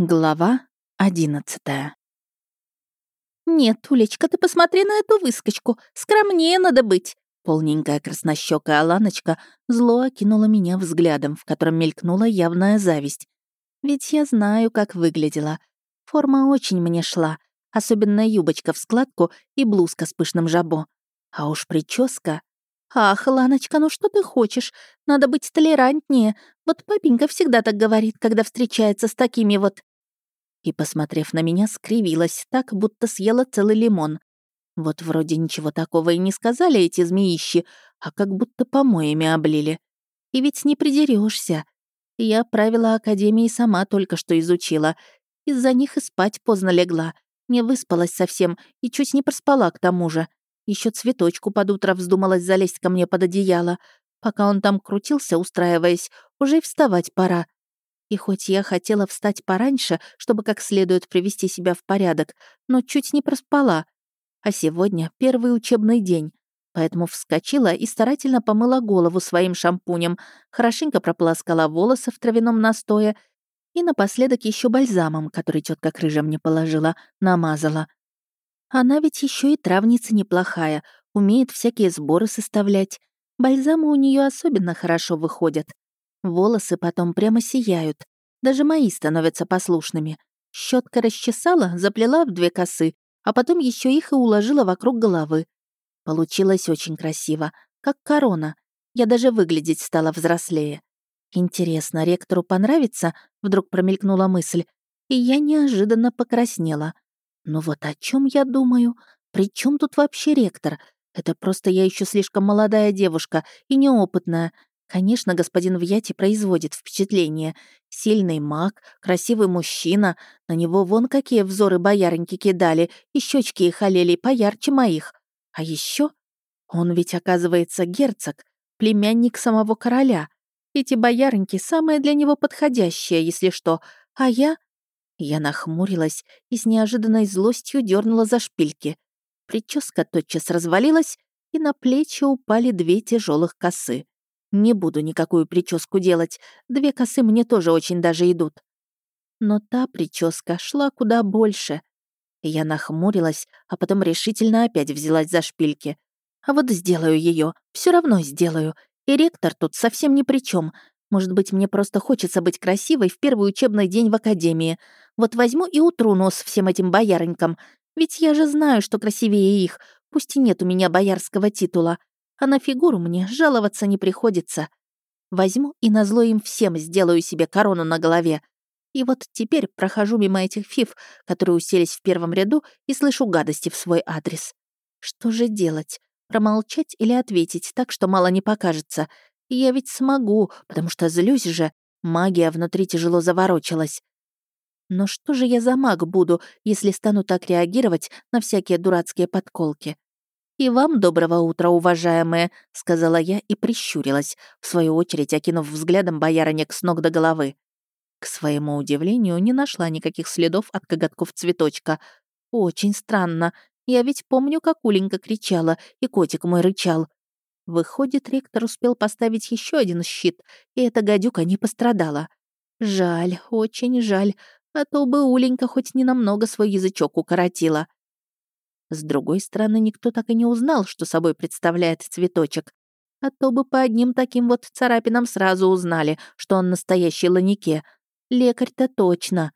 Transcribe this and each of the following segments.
Глава одиннадцатая. «Нет, Улечка, ты посмотри на эту выскочку. Скромнее надо быть». Полненькая краснощёкая Аланочка зло окинула меня взглядом, в котором мелькнула явная зависть. Ведь я знаю, как выглядела. Форма очень мне шла, особенно юбочка в складку и блузка с пышным жабо. А уж прическа... «Ах, Ланочка, ну что ты хочешь? Надо быть толерантнее. Вот папенька всегда так говорит, когда встречается с такими вот...» и, посмотрев на меня, скривилась так, будто съела целый лимон. Вот вроде ничего такого и не сказали эти змеищи, а как будто помоями облили. И ведь не придерешься. Я правила Академии сама только что изучила. Из-за них и спать поздно легла. Не выспалась совсем и чуть не проспала к тому же. Еще цветочку под утро вздумалась залезть ко мне под одеяло. Пока он там крутился, устраиваясь, уже и вставать пора. И хоть я хотела встать пораньше, чтобы как следует привести себя в порядок, но чуть не проспала. А сегодня первый учебный день, поэтому вскочила и старательно помыла голову своим шампунем, хорошенько прополоскала волосы в травяном настое и напоследок еще бальзамом, который тетка Крыжа мне положила, намазала. Она ведь еще и травница неплохая, умеет всякие сборы составлять. Бальзамы у нее особенно хорошо выходят. Волосы потом прямо сияют. Даже мои становятся послушными. Щетка расчесала, заплела в две косы, а потом еще их и уложила вокруг головы. Получилось очень красиво, как корона. Я даже выглядеть стала взрослее. Интересно, ректору понравится? Вдруг промелькнула мысль. И я неожиданно покраснела. Ну вот о чем я думаю? При чем тут вообще ректор? Это просто я еще слишком молодая девушка и неопытная, Конечно, господин Вьяти производит впечатление. Сильный маг, красивый мужчина. На него вон какие взоры боярыньки кидали, и щечки их олели поярче моих. А еще он ведь, оказывается, герцог, племянник самого короля. Эти боярыньки самые для него подходящие, если что. А я... Я нахмурилась и с неожиданной злостью дернула за шпильки. Прическа тотчас развалилась, и на плечи упали две тяжелых косы. Не буду никакую прическу делать, две косы мне тоже очень даже идут. Но та прическа шла куда больше. Я нахмурилась, а потом решительно опять взялась за шпильки. А вот сделаю ее, все равно сделаю. И ректор тут совсем ни при чем. Может быть, мне просто хочется быть красивой в первый учебный день в академии. Вот возьму и утру нос всем этим боярынькам. Ведь я же знаю, что красивее их, пусть и нет у меня боярского титула а на фигуру мне жаловаться не приходится. Возьму и назло им всем сделаю себе корону на голове. И вот теперь прохожу мимо этих фиф, которые уселись в первом ряду, и слышу гадости в свой адрес. Что же делать? Промолчать или ответить так, что мало не покажется? Я ведь смогу, потому что злюсь же. Магия внутри тяжело заворочилась. Но что же я за маг буду, если стану так реагировать на всякие дурацкие подколки? «И вам доброго утра, уважаемые», — сказала я и прищурилась, в свою очередь окинув взглядом боярынек с ног до головы. К своему удивлению, не нашла никаких следов от коготков цветочка. Очень странно. Я ведь помню, как Уленька кричала, и котик мой рычал. Выходит, ректор успел поставить еще один щит, и эта гадюка не пострадала. Жаль, очень жаль, а то бы Уленька хоть ненамного свой язычок укоротила. С другой стороны, никто так и не узнал, что собой представляет цветочек. А то бы по одним таким вот царапинам сразу узнали, что он настоящий ланике. Лекарь-то точно.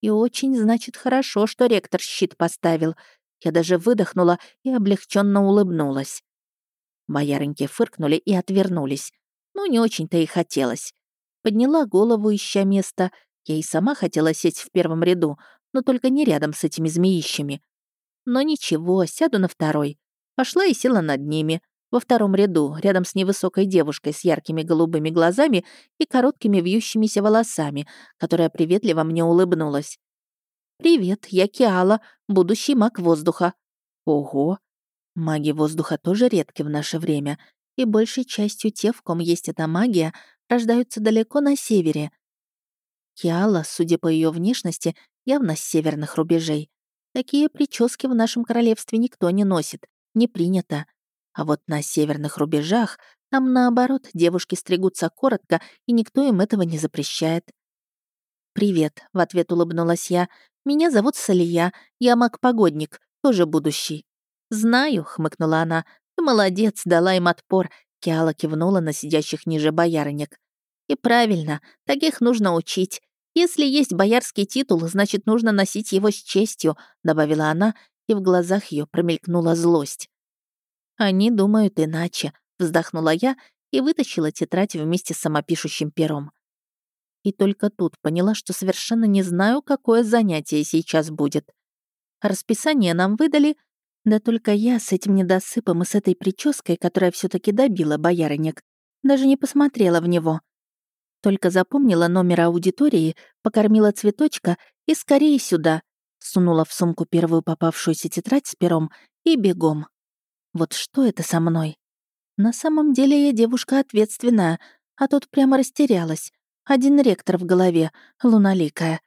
И очень, значит, хорошо, что ректор щит поставил. Я даже выдохнула и облегченно улыбнулась. Боярыньки фыркнули и отвернулись. Ну, не очень-то и хотелось. Подняла голову, ища место. Я и сама хотела сесть в первом ряду, но только не рядом с этими змеищами. Но ничего, сяду на второй. Пошла и села над ними, во втором ряду, рядом с невысокой девушкой с яркими голубыми глазами и короткими вьющимися волосами, которая приветливо мне улыбнулась. «Привет, я Киала, будущий маг воздуха». «Ого! Маги воздуха тоже редки в наше время, и большей частью те, в ком есть эта магия, рождаются далеко на севере. Киала, судя по ее внешности, явно с северных рубежей. Такие прически в нашем королевстве никто не носит, не принято. А вот на северных рубежах там, наоборот, девушки стригутся коротко, и никто им этого не запрещает. «Привет», — в ответ улыбнулась я. «Меня зовут Салия, я маг-погодник, тоже будущий». «Знаю», — хмыкнула она. «Ты молодец, дала им отпор», — Киала кивнула на сидящих ниже боярынек. «И правильно, таких нужно учить. Если есть боярский титул, значит, нужно носить его с честью», — добавила она, и в глазах ее промелькнула злость. «Они думают иначе», — вздохнула я и вытащила тетрадь вместе с самопишущим пером. И только тут поняла, что совершенно не знаю, какое занятие сейчас будет. Расписание нам выдали, да только я с этим недосыпом и с этой прической, которая все таки добила боярынек, даже не посмотрела в него. Только запомнила номер аудитории, покормила цветочка и скорее сюда. Сунула в сумку первую попавшуюся тетрадь с пером и бегом. Вот что это со мной? На самом деле я девушка ответственная, а тут прямо растерялась. Один ректор в голове, луналикая.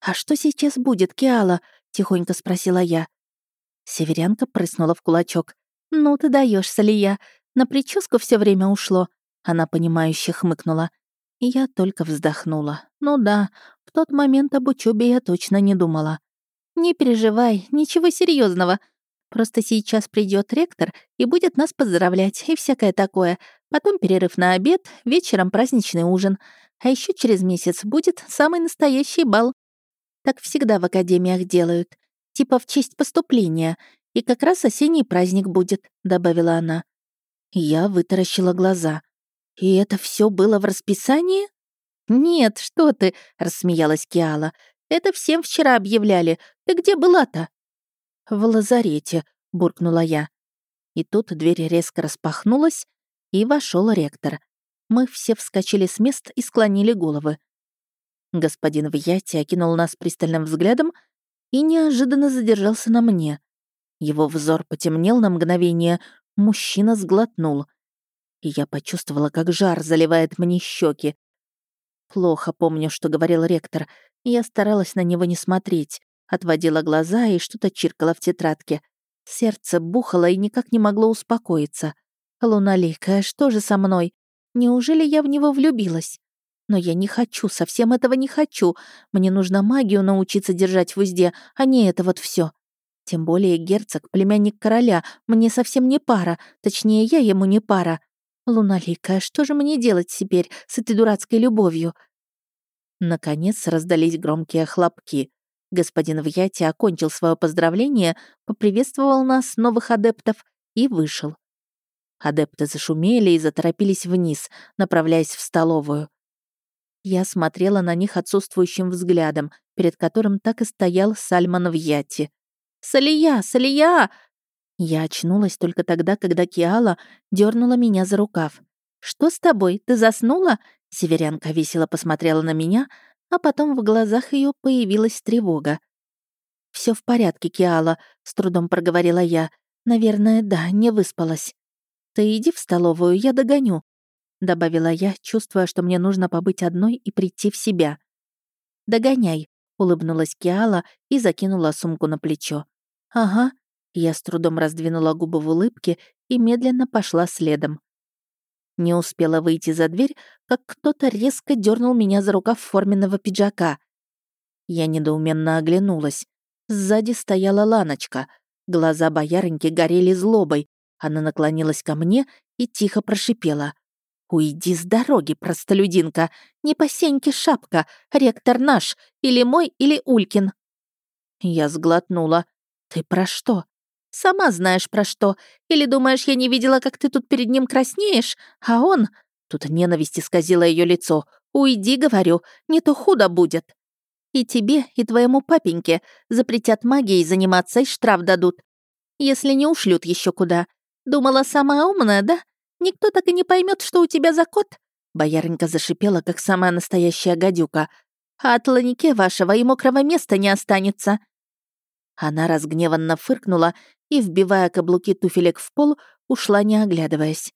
«А что сейчас будет, Киала?» — тихонько спросила я. Северянка прыснула в кулачок. «Ну ты даешь, Салия. На прическу все время ушло». Она, понимающе хмыкнула. Я только вздохнула. Ну да, в тот момент об учебе я точно не думала. «Не переживай, ничего серьезного. Просто сейчас придет ректор и будет нас поздравлять и всякое такое. Потом перерыв на обед, вечером праздничный ужин. А еще через месяц будет самый настоящий бал. Так всегда в академиях делают. Типа в честь поступления. И как раз осенний праздник будет», — добавила она. Я вытаращила глаза. «И это все было в расписании?» «Нет, что ты!» — рассмеялась Киала. «Это всем вчера объявляли. Ты где была-то?» «В лазарете», — буркнула я. И тут дверь резко распахнулась, и вошел ректор. Мы все вскочили с мест и склонили головы. Господин Вьяти окинул нас пристальным взглядом и неожиданно задержался на мне. Его взор потемнел на мгновение, мужчина сглотнул — и я почувствовала, как жар заливает мне щеки. Плохо помню, что говорил ректор, я старалась на него не смотреть, отводила глаза и что-то чиркала в тетрадке. Сердце бухало и никак не могло успокоиться. «Луналикая, что же со мной? Неужели я в него влюбилась? Но я не хочу, совсем этого не хочу. Мне нужно магию научиться держать в узде, а не это вот все. Тем более герцог, племянник короля, мне совсем не пара, точнее, я ему не пара. «Луналикая, что же мне делать теперь с этой дурацкой любовью?» Наконец раздались громкие хлопки. Господин Вьяти окончил свое поздравление, поприветствовал нас, новых адептов, и вышел. Адепты зашумели и заторопились вниз, направляясь в столовую. Я смотрела на них отсутствующим взглядом, перед которым так и стоял Сальман Вьяти. «Салия! Салия!» Я очнулась только тогда, когда Киала дернула меня за рукав. «Что с тобой? Ты заснула?» Северянка весело посмотрела на меня, а потом в глазах ее появилась тревога. Все в порядке, Киала», — с трудом проговорила я. «Наверное, да, не выспалась». «Ты иди в столовую, я догоню», — добавила я, чувствуя, что мне нужно побыть одной и прийти в себя. «Догоняй», — улыбнулась Киала и закинула сумку на плечо. «Ага», я с трудом раздвинула губы в улыбке и медленно пошла следом. Не успела выйти за дверь, как кто-то резко дернул меня за рукав форменного пиджака. Я недоуменно оглянулась. Сзади стояла Ланочка. Глаза боярыньки горели злобой. Она наклонилась ко мне и тихо прошипела. «Уйди с дороги, простолюдинка! Не по сеньке шапка! Ректор наш! Или мой, или Улькин!» Я сглотнула. «Ты про что?» Сама знаешь про что. Или думаешь, я не видела, как ты тут перед ним краснеешь? А он...» Тут ненависть исказила ее лицо. «Уйди, говорю, не то худо будет. И тебе, и твоему папеньке запретят магией заниматься и штраф дадут. Если не ушлют еще куда. Думала, самая умная, да? Никто так и не поймет, что у тебя за кот?» Бояренька зашипела, как самая настоящая гадюка. «А от ланике вашего и мокрого места не останется». Она разгневанно фыркнула и, вбивая каблуки туфелек в пол, ушла, не оглядываясь.